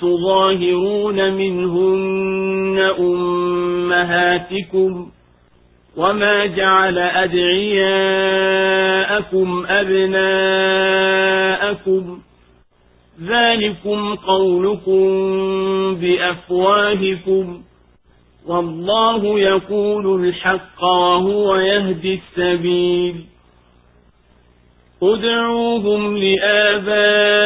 تظاهرون منهن أمهاتكم وما جعل أدعياءكم أبناءكم ذلكم قولكم بأفواهكم والله يقول الحق وهو يهدي السبيل ادعوهم لآبائهم هو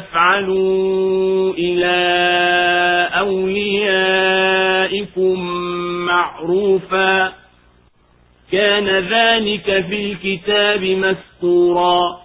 تفعلوا إلى أوليائكم معروفا كان ذلك في الكتاب مستورا